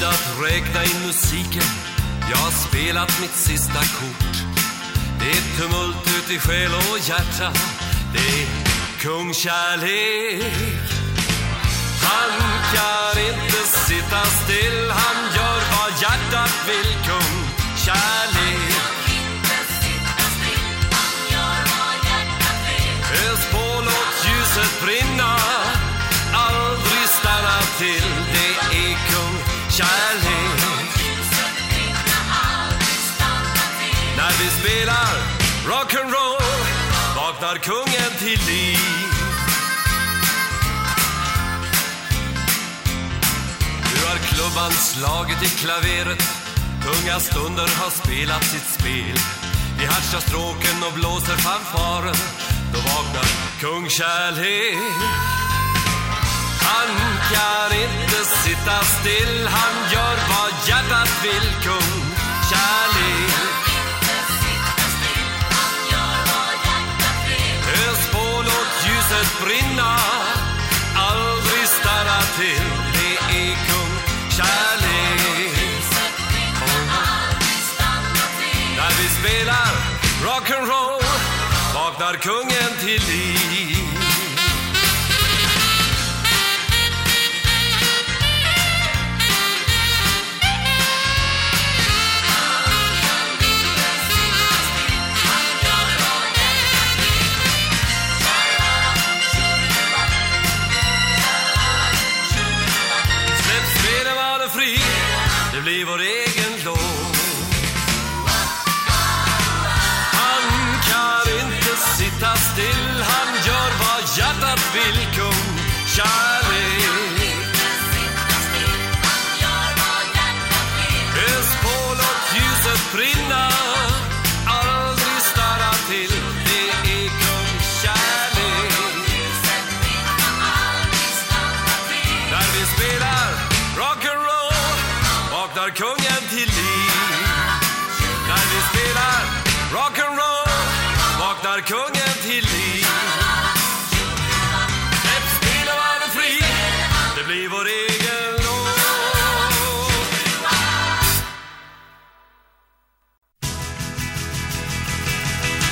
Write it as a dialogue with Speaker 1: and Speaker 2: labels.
Speaker 1: tid att räkna in musiken. Jag har spelat mitt sista kort. Det är tumult ut i själ och hjärta. Det är kungkärlek. Han kan inte sitta still. Han gör vad hjärtat vill. Kungkärlek. Vaknar till liv. Nu har klubban slagit i klaveret. Tunga stunder har spelat sitt spel. Vi hartsar stråken och blåser fanfaren. Då vaknar kung Kärlek Han kan inte sitta still. Han gör vad hjärtat vill. Kung ljuset brinna Aldrig stanna till. Det är kung kärlek. När vi spelar rock'n'roll Vaknar kungen till liv. Bli vår egen låt Han kan inte sitta still Han gör vad hjärtat vill Kung. Kärlek Vaknar kungen till liv. När vi spelar rock'n'roll Vaknar kungen till liv.